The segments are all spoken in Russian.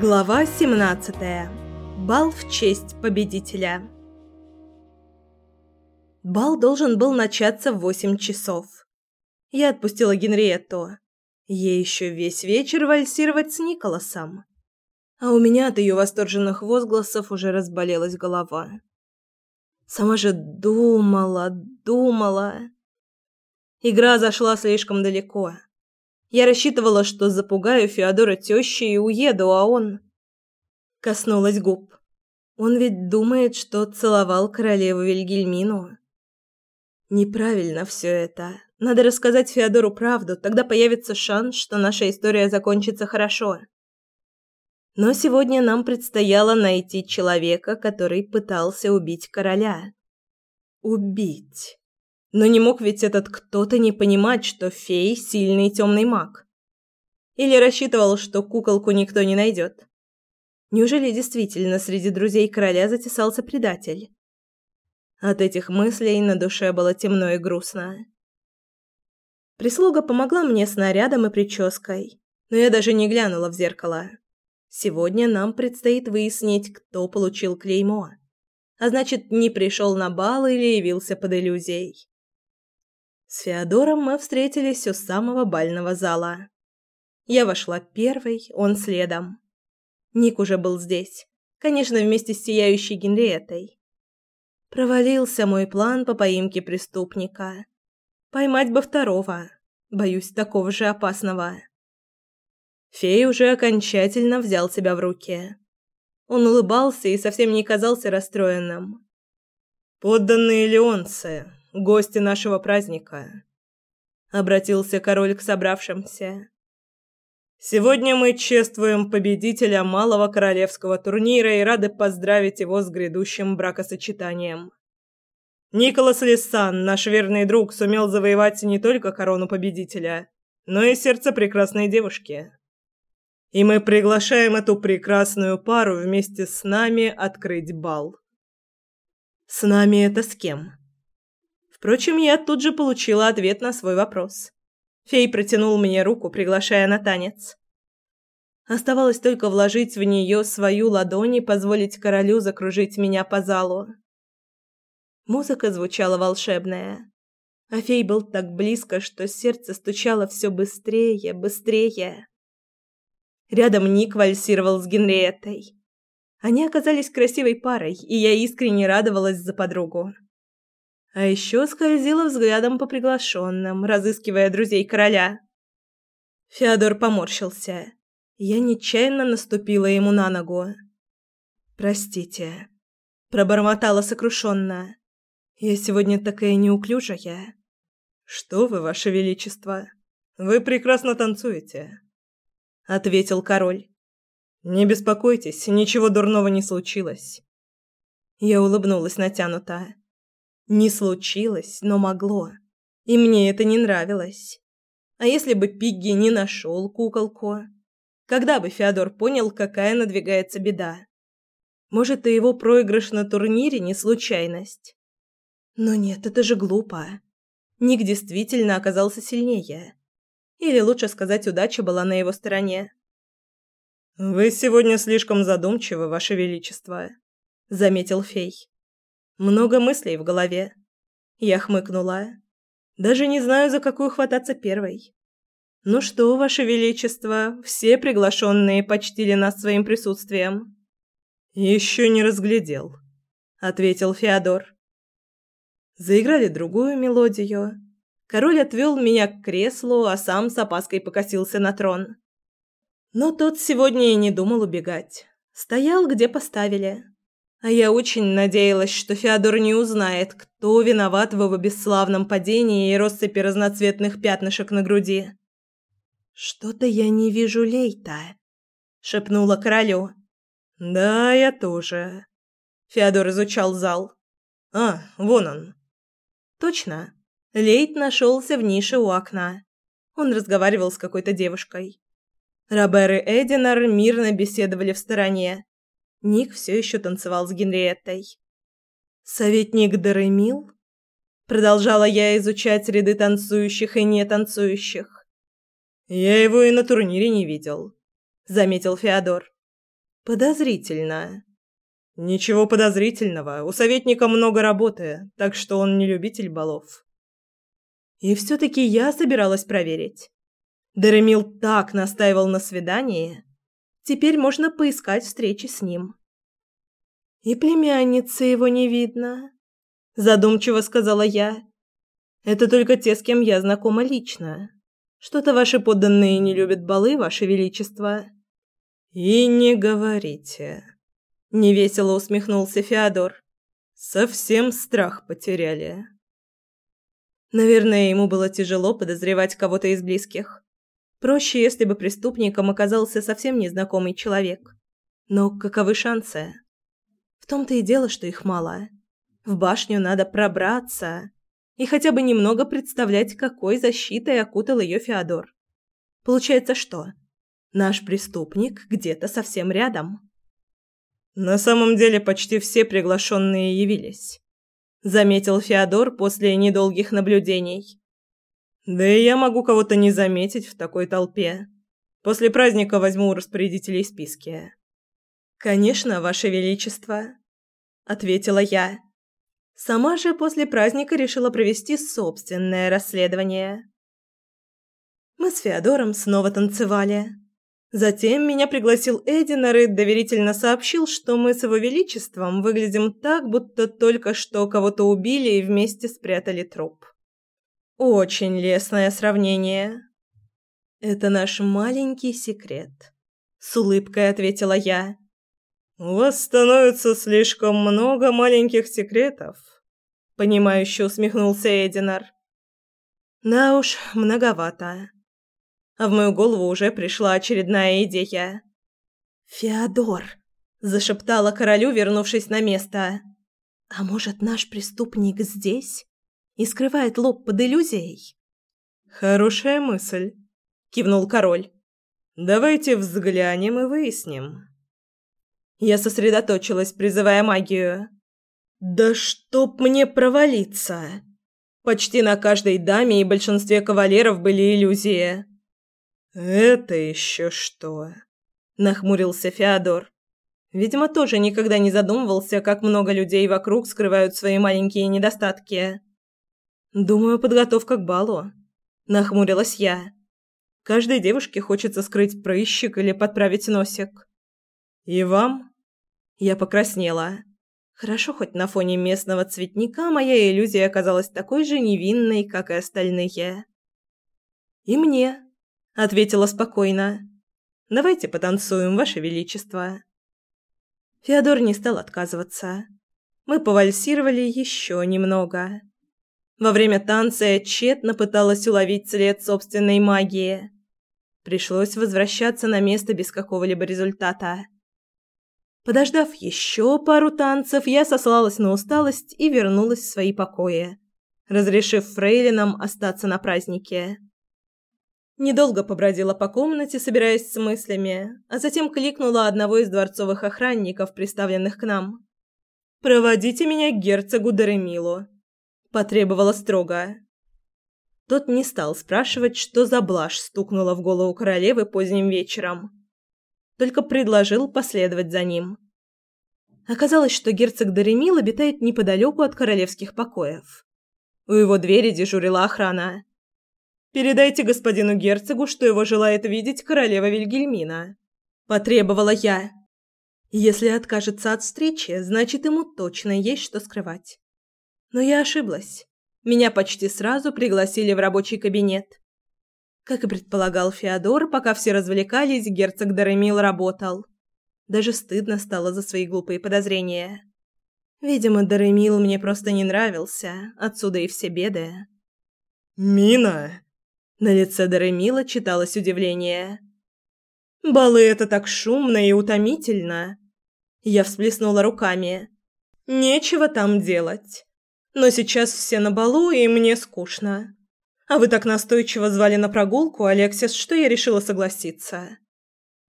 Глава 17. Бал в честь победителя. Бал должен был начаться в восемь часов. Я отпустила Генриетту. Ей еще весь вечер вальсировать с Николасом. А у меня от ее восторженных возгласов уже разболелась голова. Сама же думала, думала. Игра зашла слишком далеко. Я рассчитывала, что запугаю Феодора тещей и уеду, а он... Коснулась губ. Он ведь думает, что целовал королеву Вильгельмину. Неправильно все это. Надо рассказать Феодору правду, тогда появится шанс, что наша история закончится хорошо. Но сегодня нам предстояло найти человека, который пытался убить короля. Убить. Но не мог ведь этот кто-то не понимать, что фей – сильный темный маг. Или рассчитывал, что куколку никто не найдет. Неужели действительно среди друзей короля затесался предатель? От этих мыслей на душе было темно и грустно. Прислуга помогла мне с нарядом и прической, но я даже не глянула в зеркало. Сегодня нам предстоит выяснить, кто получил клеймо. А значит, не пришел на бал или явился под иллюзией. С Феодором мы встретились у самого бального зала. Я вошла первой, он следом. Ник уже был здесь, конечно, вместе с сияющей Генриеттой. Провалился мой план по поимке преступника. Поймать бы второго, боюсь, такого же опасного. Фей уже окончательно взял себя в руки. Он улыбался и совсем не казался расстроенным. «Подданные леонцы, гости нашего праздника», — обратился король к собравшимся. «Сегодня мы чествуем победителя малого королевского турнира и рады поздравить его с грядущим бракосочетанием. Николас Лиссан, наш верный друг, сумел завоевать не только корону победителя, но и сердце прекрасной девушки. И мы приглашаем эту прекрасную пару вместе с нами открыть бал». «С нами это с кем?» Впрочем, я тут же получила ответ на свой вопрос. Фей протянул мне руку, приглашая на танец. Оставалось только вложить в нее свою ладонь и позволить королю закружить меня по залу. Музыка звучала волшебная. А фей был так близко, что сердце стучало все быстрее, быстрее. Рядом Ник вальсировал с Генриеттой. Они оказались красивой парой, и я искренне радовалась за подругу. А еще скользила взглядом по приглашенным, разыскивая друзей короля. Феодор поморщился. Я нечаянно наступила ему на ногу. «Простите», — пробормотала сокрушенно. «Я сегодня такая неуклюжая». «Что вы, ваше величество? Вы прекрасно танцуете», — ответил король. «Не беспокойтесь, ничего дурного не случилось». Я улыбнулась натянуто. Не случилось, но могло. И мне это не нравилось. А если бы Пигги не нашел куколку? Когда бы Феодор понял, какая надвигается беда? Может, и его проигрыш на турнире не случайность? Но нет, это же глупо. Ник действительно оказался сильнее. Или лучше сказать, удача была на его стороне. «Вы сегодня слишком задумчивы, Ваше Величество», — заметил фей. Много мыслей в голове. Я хмыкнула. Даже не знаю, за какую хвататься первой. Ну что, ваше величество, все приглашенные почтили нас своим присутствием. Еще не разглядел, ответил Феодор. Заиграли другую мелодию. Король отвел меня к креслу, а сам с опаской покосился на трон. Но тот сегодня и не думал убегать. Стоял, где поставили. А я очень надеялась, что Феодор не узнает, кто виноват в его бесславном падении и россыпи разноцветных пятнышек на груди. «Что-то я не вижу Лейта», — шепнула королю. «Да, я тоже». Феодор изучал зал. «А, вон он». «Точно. Лейт нашелся в нише у окна. Он разговаривал с какой-то девушкой. Робер и Эдинар мирно беседовали в стороне. Ник все еще танцевал с Генриеттой. «Советник Даремил?» Продолжала я изучать ряды танцующих и не танцующих. Я его и на турнире не видел, заметил Феодор. Подозрительно. Ничего подозрительного. У советника много работы, так что он не любитель балов. И все таки я собиралась проверить. Даремил так настаивал на свидании. Теперь можно поискать встречи с ним. И племянницы его не видно, задумчиво сказала я. Это только те, с кем я знакома лично. Что-то ваши подданные не любят балы, ваше величество. И не говорите, невесело усмехнулся Феодор. Совсем страх потеряли. Наверное, ему было тяжело подозревать кого-то из близких. Проще, если бы преступником оказался совсем незнакомый человек. Но каковы шансы? В том-то и дело, что их мало. В башню надо пробраться, и хотя бы немного представлять, какой защитой окутал ее Феодор. Получается что? Наш преступник где-то совсем рядом. На самом деле почти все приглашенные явились, заметил Феодор после недолгих наблюдений. Да и я могу кого-то не заметить в такой толпе. После праздника возьму у распорядителей списки. Конечно, ваше величество, ответила я. Сама же после праздника решила провести собственное расследование. Мы с Феодором снова танцевали. Затем меня пригласил Эдинар и доверительно сообщил, что мы с его величеством выглядим так, будто только что кого-то убили и вместе спрятали труп. Очень лестное сравнение. Это наш маленький секрет, с улыбкой ответила я. У вас становится слишком много маленьких секретов, понимающе усмехнулся Эдинар. Да уж, многовато. А в мою голову уже пришла очередная идея. Феодор, зашептала королю, вернувшись на место. А может, наш преступник здесь и скрывает лоб под иллюзией? Хорошая мысль, кивнул король. Давайте взглянем и выясним. Я сосредоточилась, призывая магию. Да чтоб мне провалиться. Почти на каждой даме и большинстве кавалеров были иллюзии. Это еще что? нахмурился Феодор. Видимо, тоже никогда не задумывался, как много людей вокруг скрывают свои маленькие недостатки. Думаю, подготовка к балу, нахмурилась я. Каждой девушке хочется скрыть прыщик или подправить носик. И вам я покраснела. Хорошо, хоть на фоне местного цветника моя иллюзия оказалась такой же невинной, как и остальные. «И мне», — ответила спокойно. «Давайте потанцуем, Ваше Величество». Феодор не стал отказываться. Мы повальсировали еще немного. Во время танца я тщетно пыталась уловить след собственной магии. Пришлось возвращаться на место без какого-либо результата. Подождав еще пару танцев, я сослалась на усталость и вернулась в свои покои, разрешив фрейлинам остаться на празднике. Недолго побродила по комнате, собираясь с мыслями, а затем кликнула одного из дворцовых охранников, приставленных к нам. «Проводите меня к герцогу Даремилу», – потребовала строго. Тот не стал спрашивать, что за блажь стукнула в голову королевы поздним вечером только предложил последовать за ним. Оказалось, что герцог Даремил обитает неподалеку от королевских покоев. У его двери дежурила охрана. «Передайте господину герцогу, что его желает видеть королева Вильгельмина», – потребовала я. Если откажется от встречи, значит, ему точно есть что скрывать. Но я ошиблась. Меня почти сразу пригласили в рабочий кабинет. Как и предполагал Феодор, пока все развлекались, герцог Даремил работал. Даже стыдно стало за свои глупые подозрения. Видимо, Даремил мне просто не нравился, отсюда и все беды. «Мина!» На лице Даремила читалось удивление. «Балы — это так шумно и утомительно!» Я всплеснула руками. «Нечего там делать. Но сейчас все на балу, и мне скучно. А вы так настойчиво звали на прогулку, Алексис, что я решила согласиться.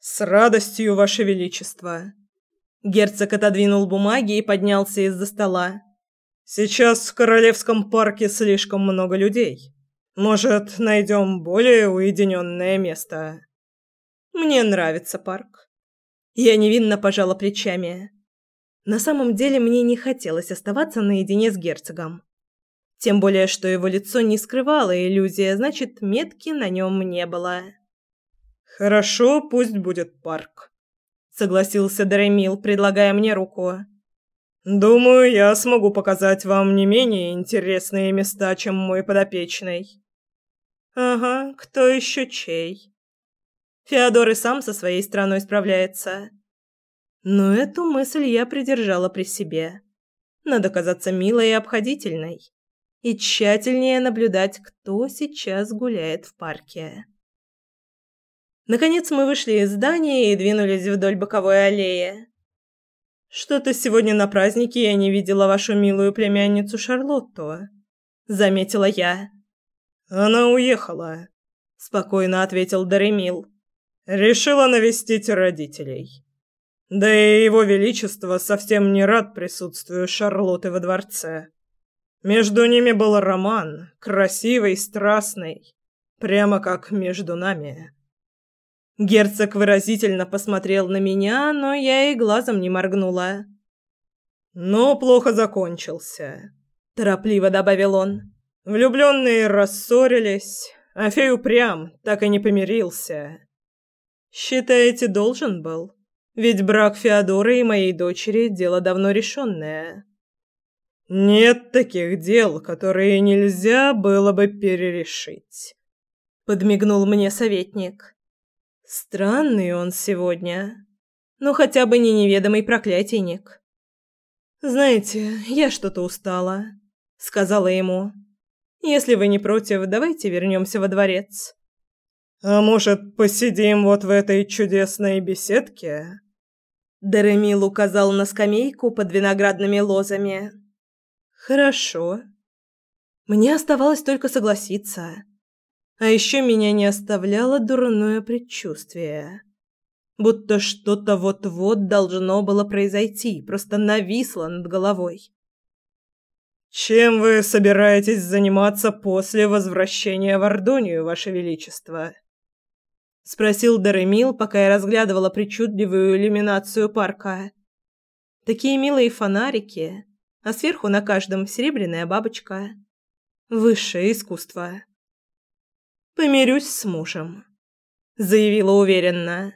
С радостью, ваше величество. Герцог отодвинул бумаги и поднялся из-за стола. Сейчас в королевском парке слишком много людей. Может, найдем более уединенное место? Мне нравится парк. Я невинно пожала плечами. На самом деле мне не хотелось оставаться наедине с герцогом. Тем более, что его лицо не скрывало иллюзия, значит, метки на нем не было. «Хорошо, пусть будет парк», — согласился Даремил, предлагая мне руку. «Думаю, я смогу показать вам не менее интересные места, чем мой подопечный». «Ага, кто еще чей?» Феодор и сам со своей страной справляется. Но эту мысль я придержала при себе. Надо казаться милой и обходительной. И тщательнее наблюдать, кто сейчас гуляет в парке. Наконец мы вышли из здания и двинулись вдоль боковой аллеи. «Что-то сегодня на празднике я не видела вашу милую племянницу Шарлотту», — заметила я. «Она уехала», — спокойно ответил Даремил. «Решила навестить родителей. Да и его величество совсем не рад присутствию Шарлотты во дворце. Между ними был роман, красивый, страстный, прямо как между нами». Герцог выразительно посмотрел на меня, но я и глазом не моргнула. «Но плохо закончился», — торопливо добавил он. «Влюбленные рассорились, а фей упрям, так и не помирился». «Считаете, должен был? Ведь брак Феодора и моей дочери — дело давно решенное». «Нет таких дел, которые нельзя было бы перерешить», — подмигнул мне советник. Странный он сегодня. Ну, хотя бы не неведомый проклятийник. «Знаете, я что-то устала», — сказала ему. «Если вы не против, давайте вернемся во дворец». «А может, посидим вот в этой чудесной беседке?» Даремил указал на скамейку под виноградными лозами. «Хорошо». Мне оставалось только согласиться. А еще меня не оставляло дурное предчувствие. Будто что-то вот-вот должно было произойти, просто нависло над головой. «Чем вы собираетесь заниматься после возвращения в Ордонию, Ваше Величество?» — спросил Даремил, пока я разглядывала причудливую иллюминацию парка. Такие милые фонарики, а сверху на каждом серебряная бабочка. Высшее искусство. Помирюсь с мужем, заявила уверенно.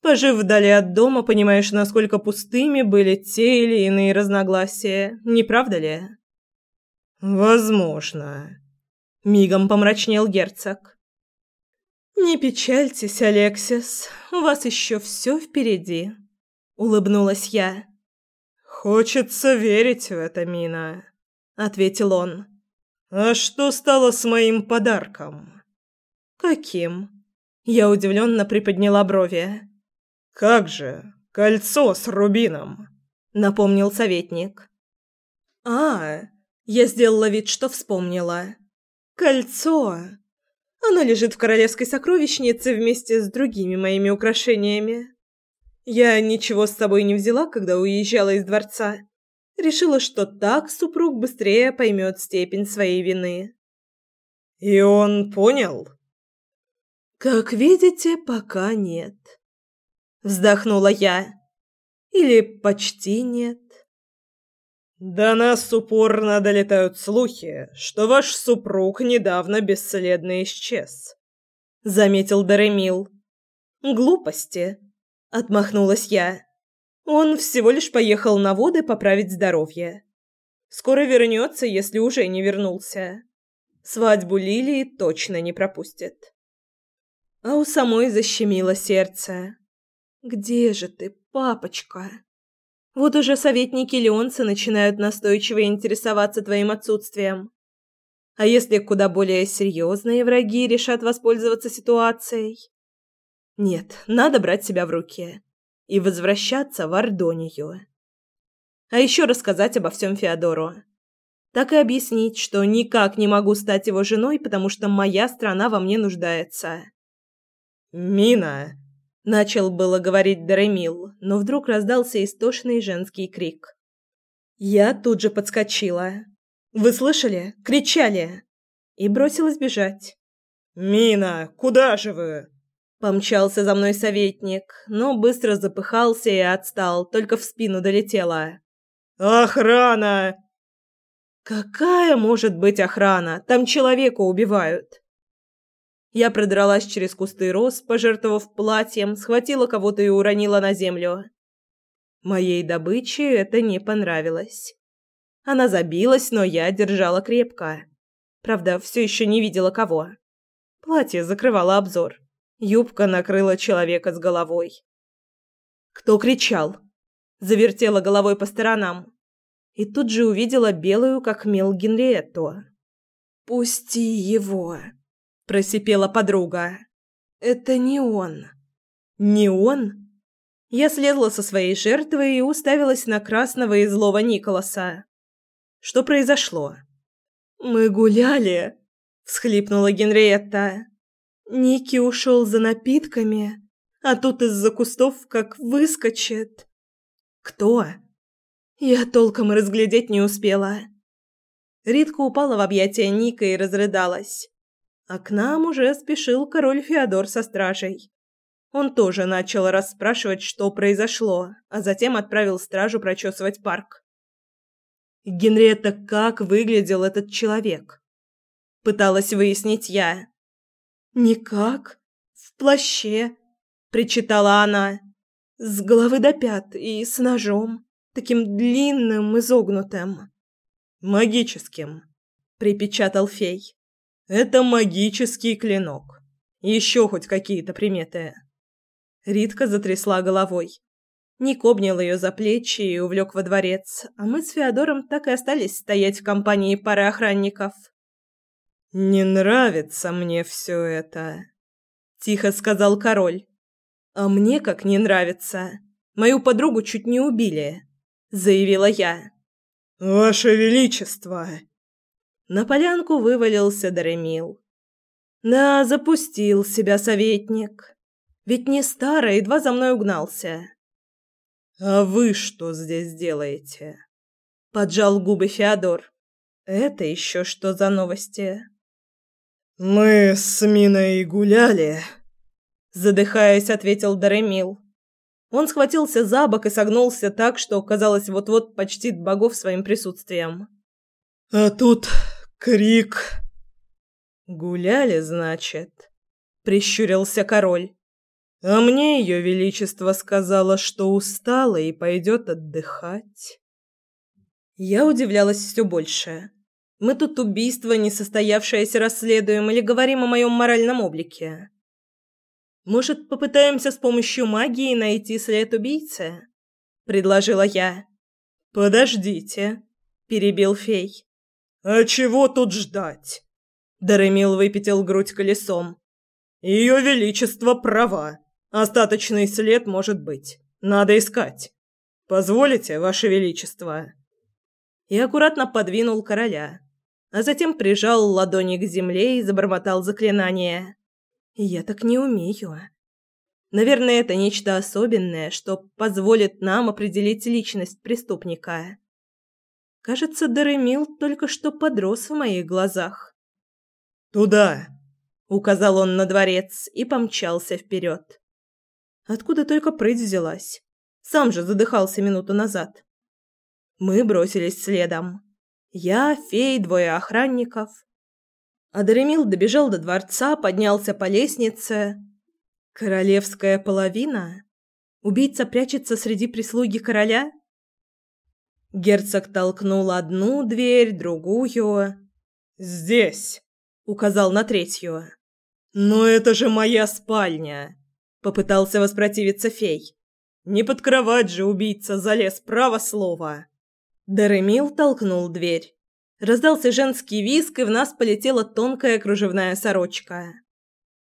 Пожив вдали от дома, понимаешь, насколько пустыми были те или иные разногласия, не правда ли? Возможно, мигом помрачнел герцог. Не печальтесь, Алексис, у вас еще все впереди, улыбнулась я. Хочется верить в это, Мина, ответил он. А что стало с моим подарком? «Каким?» Я удивленно приподняла брови. «Как же? Кольцо с рубином!» Напомнил советник. «А, я сделала вид, что вспомнила. Кольцо. Оно лежит в королевской сокровищнице вместе с другими моими украшениями. Я ничего с собой не взяла, когда уезжала из дворца. Решила, что так супруг быстрее поймет степень своей вины». «И он понял?» Как видите, пока нет. Вздохнула я. Или почти нет. До нас упорно долетают слухи, что ваш супруг недавно бесследно исчез, заметил Даремил. Глупости, отмахнулась я. Он всего лишь поехал на воды поправить здоровье. Скоро вернется, если уже не вернулся. Свадьбу Лилии точно не пропустит а у самой защемило сердце. «Где же ты, папочка?» Вот уже советники Леонца начинают настойчиво интересоваться твоим отсутствием. А если куда более серьезные враги решат воспользоваться ситуацией? Нет, надо брать себя в руки и возвращаться в Ордонию. А еще рассказать обо всем Феодору. Так и объяснить, что никак не могу стать его женой, потому что моя страна во мне нуждается. «Мина!» – начал было говорить Даремил, но вдруг раздался истошный женский крик. Я тут же подскочила. «Вы слышали? Кричали!» и бросилась бежать. «Мина, куда же вы?» Помчался за мной советник, но быстро запыхался и отстал, только в спину долетело. «Охрана!» «Какая может быть охрана? Там человека убивают!» Я продралась через кусты роз, пожертвовав платьем, схватила кого-то и уронила на землю. Моей добыче это не понравилось. Она забилась, но я держала крепко. Правда, все еще не видела кого. Платье закрывало обзор. Юбка накрыла человека с головой. Кто кричал? Завертела головой по сторонам. И тут же увидела белую, как мел Генриетту. «Пусти его!» – просипела подруга. «Это не он». «Не он?» Я слезла со своей жертвы и уставилась на красного и злого Николаса. Что произошло? «Мы гуляли», – всхлипнула Генриетта. Ники ушел за напитками, а тут из-за кустов как выскочит. «Кто?» Я толком разглядеть не успела. Ритка упала в объятия Ника и разрыдалась. А к нам уже спешил король Феодор со стражей. Он тоже начал расспрашивать, что произошло, а затем отправил стражу прочесывать парк. Генриетта, как выглядел этот человек? Пыталась выяснить я. «Никак. В плаще», — причитала она. «С головы до пят и с ножом, таким длинным, изогнутым». «Магическим», — припечатал фей. «Это магический клинок. Еще хоть какие-то приметы». Ритка затрясла головой. Ник обнял ее за плечи и увлек во дворец, а мы с Феодором так и остались стоять в компании пары охранников. «Не нравится мне все это», — тихо сказал король. «А мне как не нравится. Мою подругу чуть не убили», — заявила я. «Ваше Величество!» На полянку вывалился Даремил. «Да, запустил себя советник. Ведь не старый, едва за мной угнался. «А вы что здесь делаете?» Поджал губы Феодор. «Это еще что за новости?» «Мы с Миной гуляли», — задыхаясь, ответил Даремил. Он схватился за бок и согнулся так, что, казалось, вот-вот почтит богов своим присутствием. «А тут крик...» «Гуляли, значит?» — прищурился король. А мне ее величество сказала, что устала и пойдет отдыхать. Я удивлялась все больше. Мы тут убийство несостоявшееся расследуем или говорим о моем моральном облике? Может, попытаемся с помощью магии найти след убийцы? предложила я. Подождите, перебил фей. А чего тут ждать? Даремил выпятил грудь колесом. Ее величество права. Остаточный след может быть. Надо искать. Позволите, ваше величество?» И аккуратно подвинул короля, а затем прижал ладони к земле и забормотал заклинание. «Я так не умею». Наверное, это нечто особенное, что позволит нам определить личность преступника. Кажется, Даремил только что подрос в моих глазах. «Туда!» — указал он на дворец и помчался вперед. Откуда только прыть взялась? Сам же задыхался минуту назад. Мы бросились следом. Я, фей, двое охранников. Адаремил добежал до дворца, поднялся по лестнице. Королевская половина? Убийца прячется среди прислуги короля? Герцог толкнул одну дверь, другую. «Здесь!» — указал на третью. «Но это же моя спальня!» Попытался воспротивиться фей. Не под кровать же убийца залез, право слово. Даремил толкнул дверь. Раздался женский визг, и в нас полетела тонкая кружевная сорочка.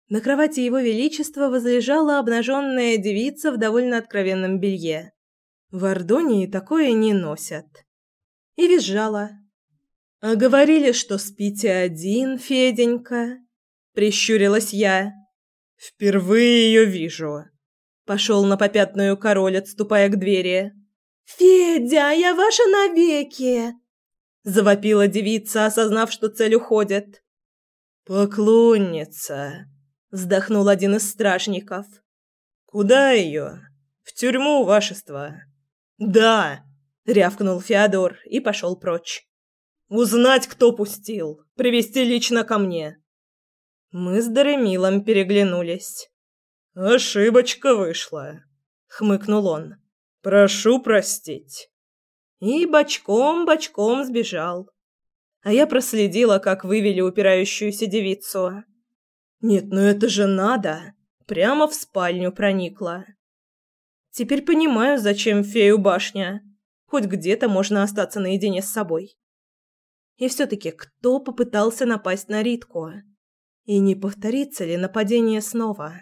На кровати его величества возлежала обнаженная девица в довольно откровенном белье. В Ордонии такое не носят. И визжала. «А говорили, что спите один, Феденька?» Прищурилась я. «Впервые ее вижу», — пошел на попятную король, отступая к двери. «Федя, я ваша навеки!» — завопила девица, осознав, что цель уходит. «Поклонница», — вздохнул один из стражников. «Куда ее? В тюрьму, вашество». «Да», — рявкнул Феодор и пошел прочь. «Узнать, кто пустил. Привести лично ко мне». Мы с Даремилом переглянулись. «Ошибочка вышла», — хмыкнул он. «Прошу простить». И бочком-бочком сбежал а я проследила, как вывели упирающуюся девицу. Нет, ну это же надо. Прямо в спальню проникла. Теперь понимаю, зачем фею башня. Хоть где-то можно остаться наедине с собой. И все-таки кто попытался напасть на Ритку? И не повторится ли нападение снова?